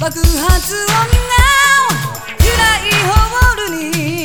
爆発音が暗いホールに